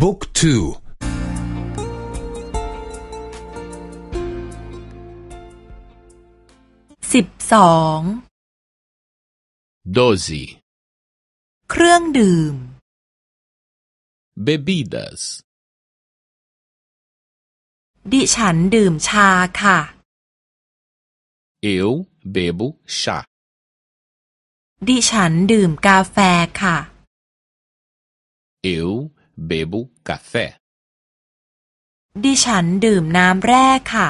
บุ๊กทูสิบสอง doze เครื่องดื่ม bebidas ดิฉันดื่มชาค่ะ eu bebo chá ดิฉันดื่มกาแฟค่ะ eu bebo café ดิฉันดื่มน้ำแร่ค่ะ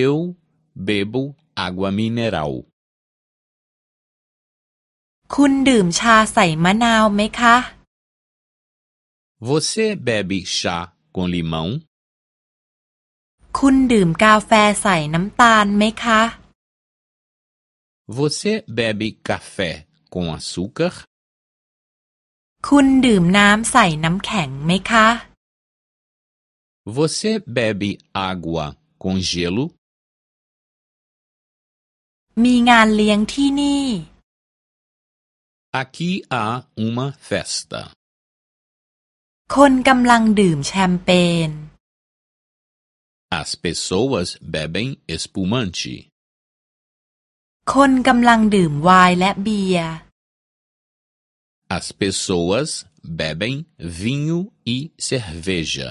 eu bebo água mineral คุณดื่มชาใส่มะนาวไหมคะ você bebe chá com limão คุณดื่มกาแฟใส่น้ำตาลไหมคะ você bebe café com açúcar คุณดื่มน้ำใส่น้ำแข็งไหมคะ você bebe água com gelo มีงานเลี้ยงที่นี่ aqui há uma festa คนกำลังดื่มแชมเปญ as pessoas bebem espumante คนกำลังดื่มไวน์และเบียร์ as pessoas bebem vinho e cerveja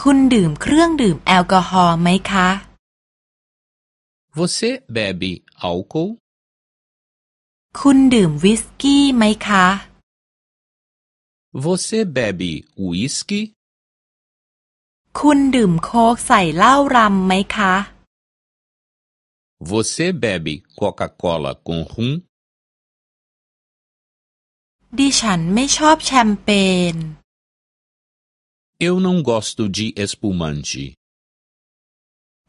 คุณดื่มเครื่องดื่มแอลกอฮอล์ไหมคะ você bebe álcool คุณดื่มวิสกี้ไหมคะ você bebe whisky คุณดื่มโค้กใส่เหล้ารำไหมคะ você bebe Coca-Cola com rum ดิฉันไม่ชอบแชมเปญ eu não gosto de espumante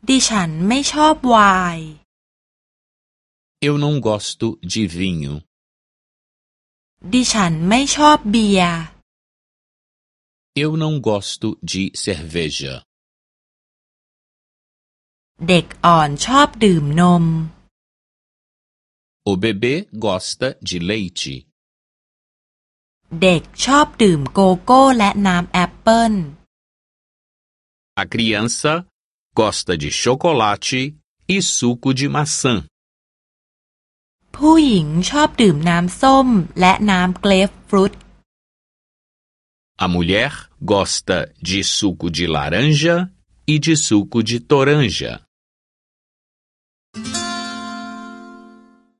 ดิฉันไม่ชอบไวน์ eu não gosto de vinho ดิฉันไม่ชอบเบียร์ eu não gosto de cerveja เด็กอ่อนชอบดื่มนม o bebê gosta de leite เด็กชอบดื่มโกโก้และน้ำแอปเปิ้ล a criança gosta de chocolate e suco de maçã ผู้หญิงชอบดื่มน้ำส้มและน้ำเกรฟฟรุต a mulher gosta de suco de laranja e de suco de toranja